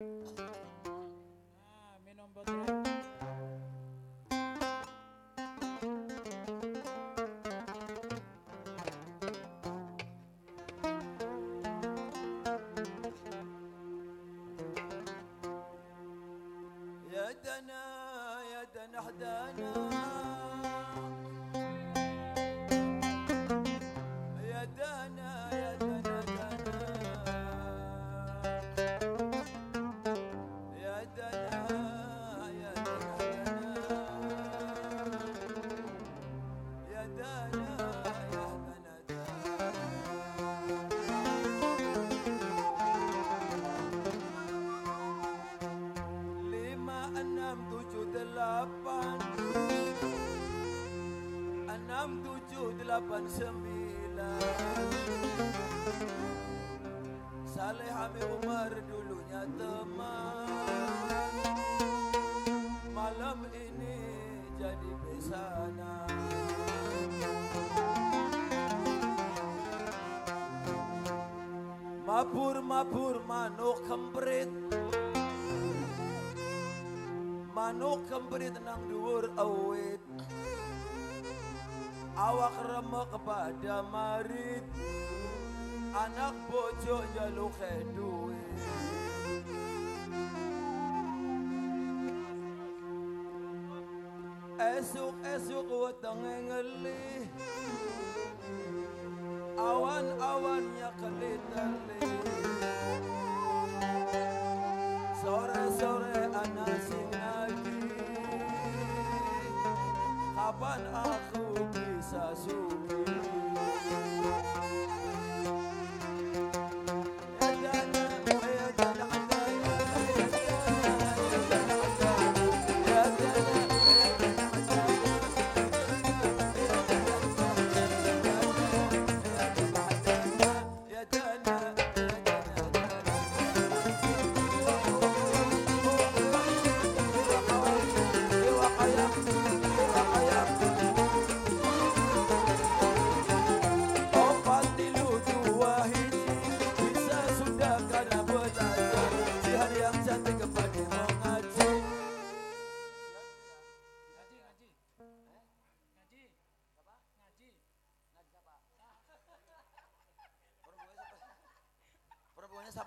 Ah, 89 Saleh Hamid Umar dulunya teman. Malam ini jadi pesanan Mabur-mabur manuk kemprit. Manuk kemprit nang dhuwur awit. Awak remek pada marit. Anak bojo njaluk duit. Esuk-esuk wetenge ngelih. Awan-awannya kelitali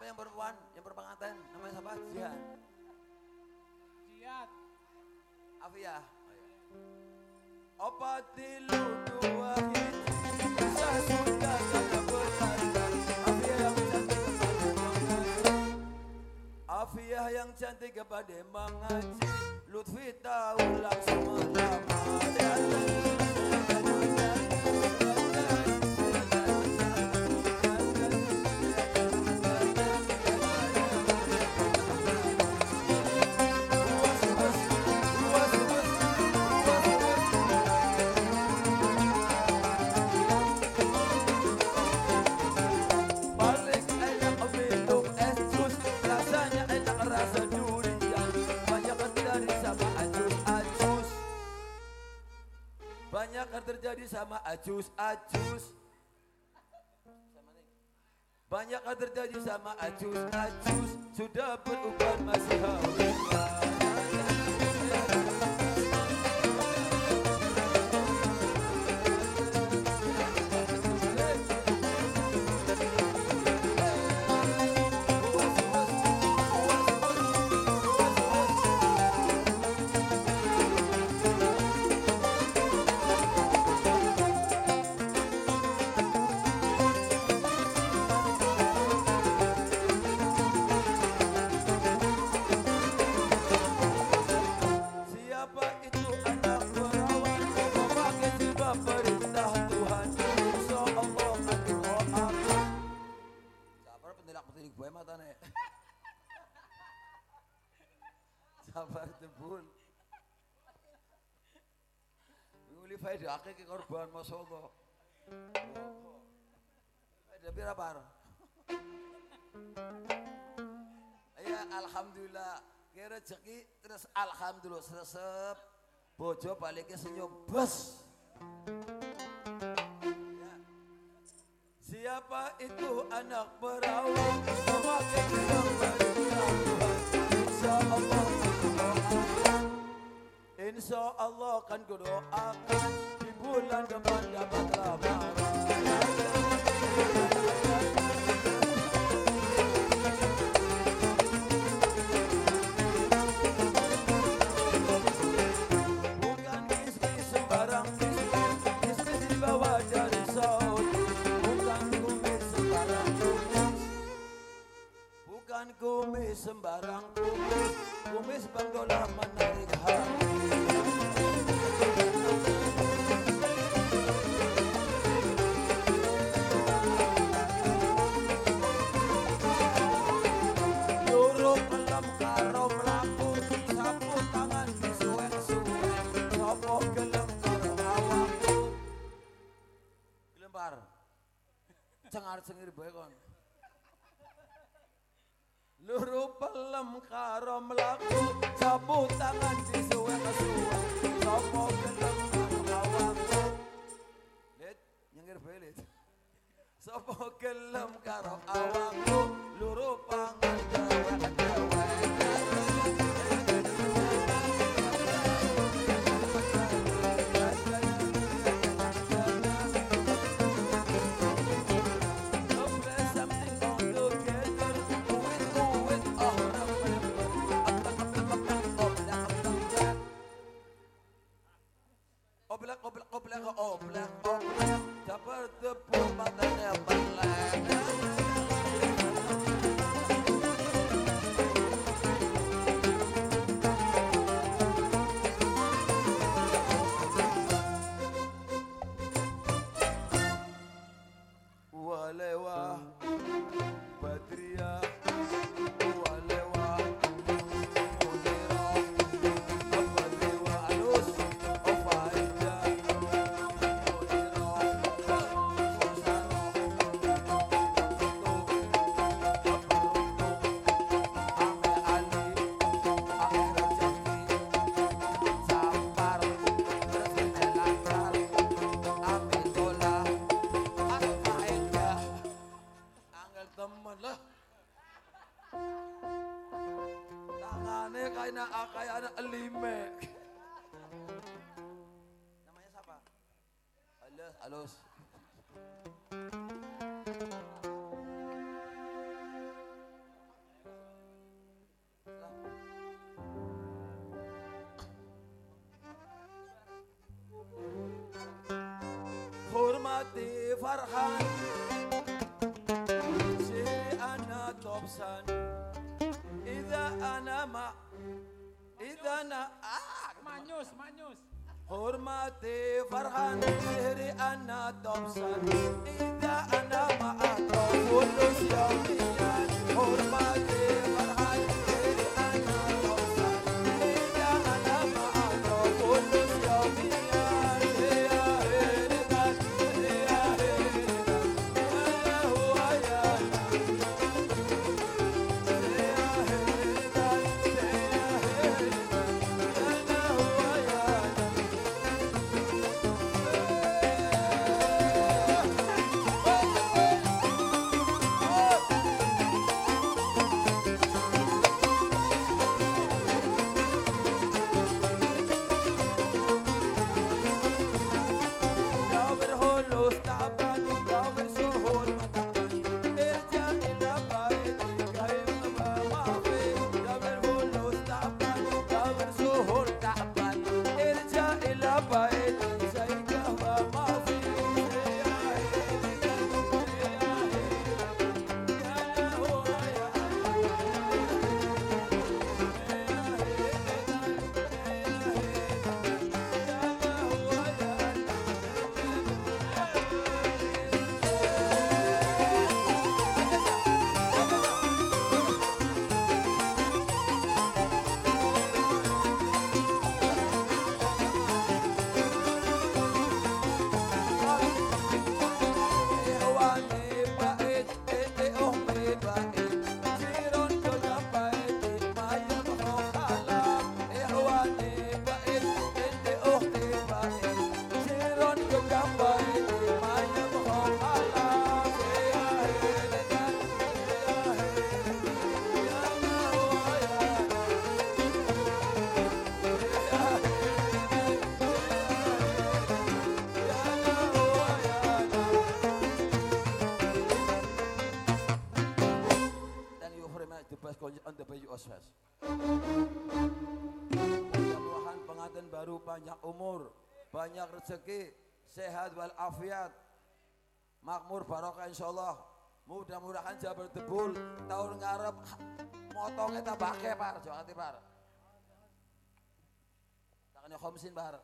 siapa yang perempuan? Yang berpengantin? Namanya siapa? Jihan Jihad. Afia. Opat tilu dua hiji. Sudah belajar Afia yang cantik kepada yang cantik kepada mengaji Lutfi tahu langsung melamar Terjadi sama ajus Banyak yang terjadi sama ajus Sudah beruban masih haus Tebul Nguli faedah akeh ke korban Allah Faedah pira Ya Alhamdulillah. Kira rezeki terus Alhamdulillah seresep Bojo baliknya senyum Bus Ya. Siapa itu anak perawan Memakai jilbab Allah kan kudoakan Di bulan depan dapat lamaran kumis sembarang kumis. Kumis sembarang kumis. Kumis Bang Dola menarik hati kacang arep sengir bae kon. Luru pelem karo mlaku, sabu tangan di suwe kesuwe. Sopo gelem karo Lit, nyengir bae lit. Sopo gelem karo awa tangannya kayak kayak anak lime. Namanya siapa? Halus halus Hormati Farhan Siri ana topsan Ida ana ma Ida na ah, Manyus, manyus. Hormati Farhan Siri ana topsan Ida ana ma Kulus yaumiyan love it. Oswes. Mudah-mudahan pengantin baru panjang umur, banyak rezeki, sehat walafiat, makmur barokah insyaallah. Mudah-mudahan jabar debul tahun ngarep motongnya tabake par, jangan par. Tangannya khomsin par.